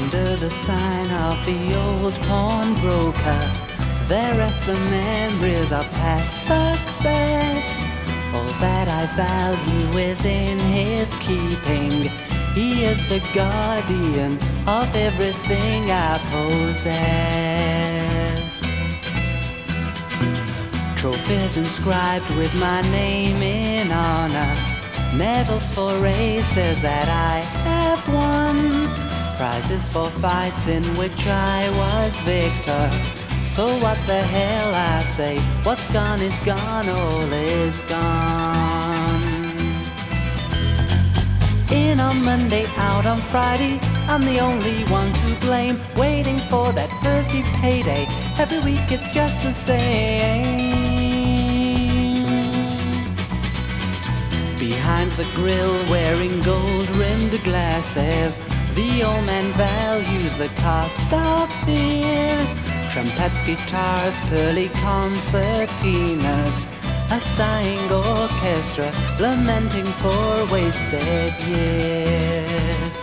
Under the sign of the old pawnbroker, there rest the memories of past success. All that I value is in his keeping. He is the guardian of everything I possess. Trophies inscribed with my name in honor. Medals for races that I. Prizes for fights in which I was victor. So what the hell I say? What's gone is gone, all is gone. In on Monday, out on Friday, I'm the only one to blame. Waiting for that Thursday payday. Every week it's just the same. Behind the grill, wearing gold rimmed glasses. The old man values the cost of fears. Trumpets, guitars, pearly concertinas. A sighing orchestra lamenting for wasted years.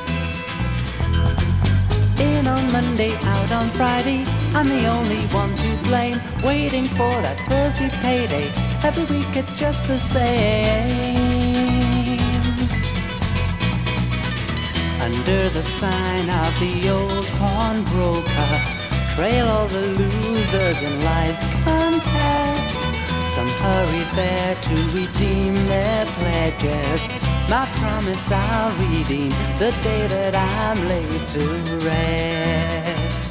In on Monday, out on Friday. I'm the only one to blame. Waiting for that Thursday payday. Every week it's just the same. Under the sign of the old pawnbroker, trail all the losers in life's contest. Some hurry there to redeem their pledges. My promise I'll redeem the day that I'm laid to rest.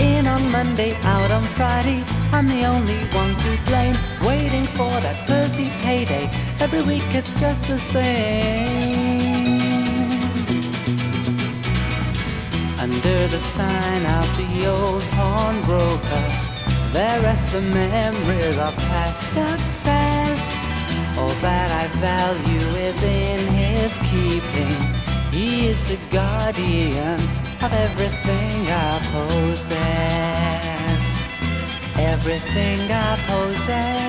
In on Monday, out on Friday. I'm the only one to blame. Waiting for that Thursday payday. Every week it's just the same. Under the sign of the old pawnbroker, there rest the memories of past success. All that I value is in his keeping. He is the guardian of everything I possess. Everything I possess.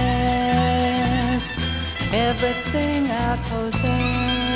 Everything I possess.